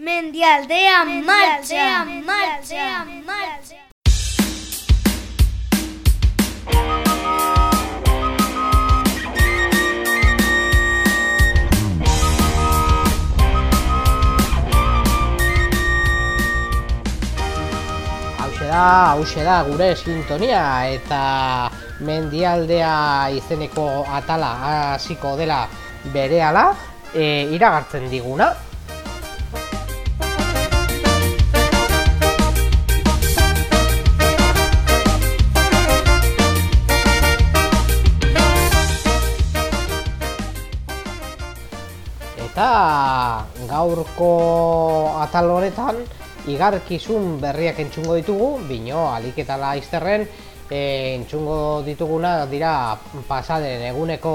Mendialdea marcha, marcha. Hauxe da, hauxe da gure sintonia eta mendialdea izeneko atala hasiko dela berehala e, iragartzen diguna. Eta gaurko atal honetan igarkizun berriak entzungo ditugu, bino alik eta laizterren e, entzungo dituguna dira pasaden eguneko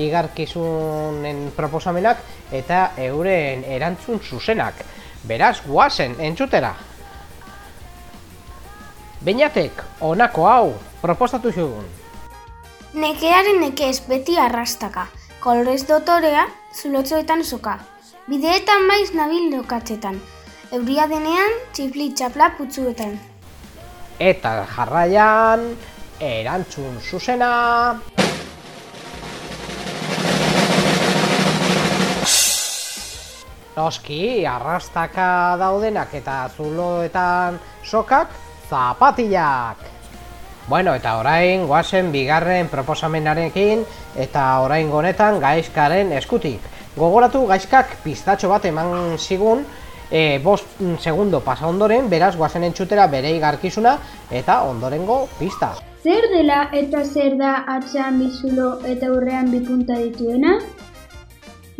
igarkizunen proposamenak eta euren erantzun zuzenak. Beraz, guazen, entzutera! Beñatek, honako hau, proposatu zugun. Nekearen nekez beti arrastaka, kolorez dotorea, zulotzoetan soka. Bideetan maiz nabil lokatzetan, euria denean txifli txapla putzuetan. Eta jarraian, erantzun zuzena... Noski, arrastaka daudenak eta zuloetan sokak, zapatillak! Bueno, eta orain guazen bigarren proposamenarekin eta orain honetan gaizkaren eskutik. Gogoratu gaizkak pistatxo bat eman zigun e, bost segundo pasa ondoren, beraz guazen entzutera bere igarkizuna eta ondorengo pista. Zer dela eta zer da atzean bizulo eta aurrean bi punta dituena?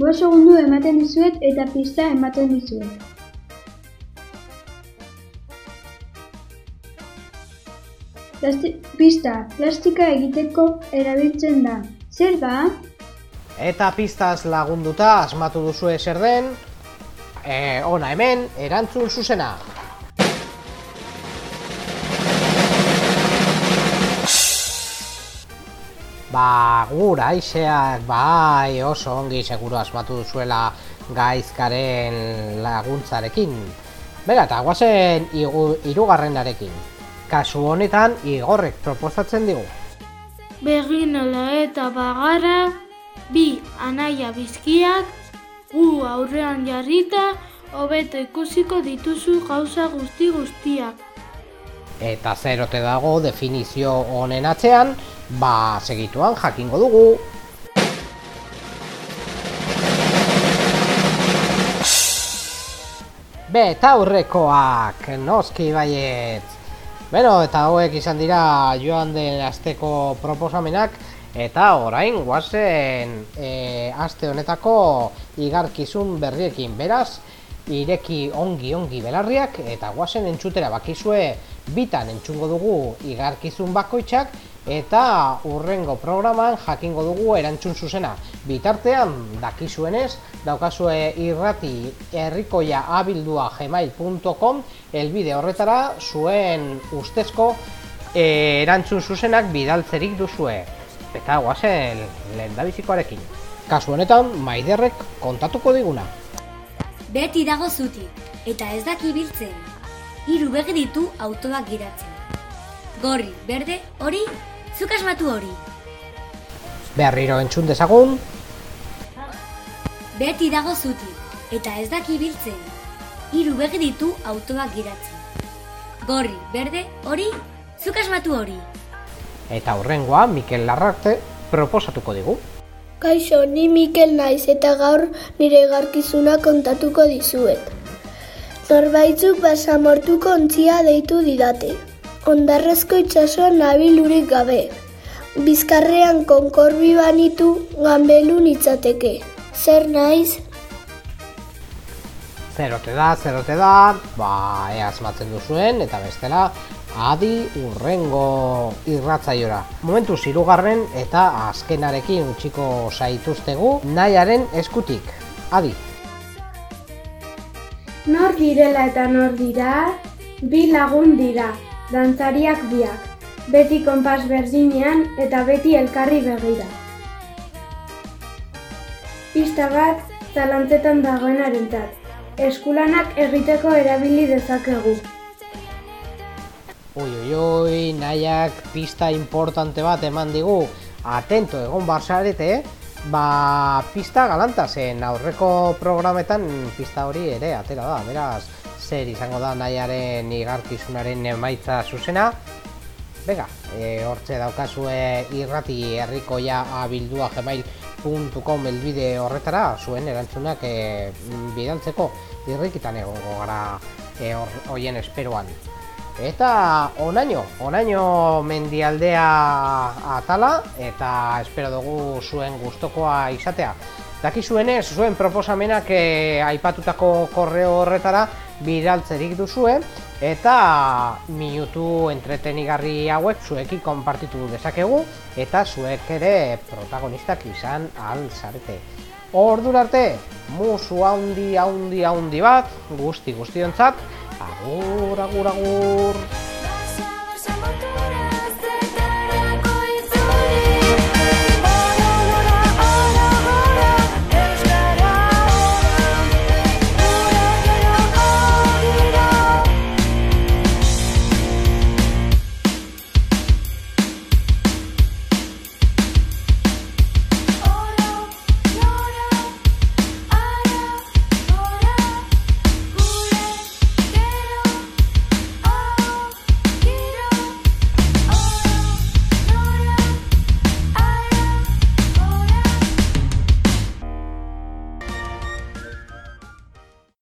Bo segundu ematen dizuet eta pista ematen dizuet. Pista, plastika egiteko erabiltzen da. Zer da? Eta pistaz lagunduta asmatu duzu zer den, e, ona hemen, erantzun zuzena. Ba, gura aizeak, bai, oso ongi seguru asmatu duzuela gaizkaren laguntzarekin. Bera, eta guazen hirugarrenarekin. Kasu honetan, igorrek proposatzen digu. Beginola eta bagara, bi anaia bizkiak, gu aurrean jarrita, hobeto ikusiko dituzu gauza guzti guztiak. Eta zer ote dago definizio honen atzean, ba, segituan jakingo dugu. Beta aurrekoak, noski baiet. Beno, eta hauek izan dira joan den asteko proposamenak, eta orain guazen e, aste honetako igarkizun berriekin. Beraz, ireki ongi ongi belarriak eta guazen entzutera bakizue bitan entzungo dugu igarkizun bakoitzak eta urrengo programan jakingo dugu erantzun zuzena. Bitartean dakizuenez, daukazue irrati herrikoia abildua gmail.com elbide horretara zuen ustezko eh, erantzun zuzenak bidaltzerik duzue. Eta guazen lehen dabizikoarekin. Kasu honetan, maiderrek kontatuko diguna. Beti dago zutik, eta ez daki biltzen. Hiru begi ditu autoak giratzen. Gorri, berde, hori, zuk asmatu hori. Berriro entzun dezagun, Beti dago zutik, eta ez daki biltzen. Hiru begi ditu autoak giratzen. Gorri, berde, hori, zuk asmatu hori. eta hurrengoa Mikel Larrarte proposatuko digu. Kaixo, ni Mikel naiz eta gaur nire egarkizuna kontatuko dizuet. Norbaitzuk basamortuko ontzia deitu didate. Ondarrezko itsasoan nabil urik gabe. Bizkarrean konkorbi banitu ganbelu nitzateke. Zer naiz? Zerote da, zerote da, ba, ea asmatzen duzuen, eta bestela, adi urrengo irratzaiora. Momentu zirugarren eta azkenarekin utziko zaituztegu nahiaren eskutik. Adi, Nor direla eta nor dira, bi lagun dira, dantzariak biak, beti konpas berdinean eta beti elkarri begira. Pista bat zalantzetan dagoenarentzat. eskulanak egiteko erabili dezakegu. Ui, ui, ui, nahiak pista importante bat eman digu. Atento, egon barzarete, ba, pista galanta zen aurreko programetan pista hori ere atera da. Beraz, zer izango da nahiaren igarkizunaren emaitza zuzena. Bega, e, hortze daukazue irrati herrikoia abildua gmail.com elbide horretara zuen erantzunak e, bidaltzeko irrikitan egongo gara e, hoien esperoan. Eta onaino, onaino mendialdea atala eta espero dugu zuen gustokoa izatea. Dakizuenez, zuen proposamenak e, aipatutako korreo horretara bidaltzerik duzue eta minutu entretenigarri hauek zuekin konpartitu dezakegu eta zuek ere protagonistak izan ahal zarete. Ordura arte, musu haundi haundi haundi bat, guzti guztiontzat, agur, agur, agur.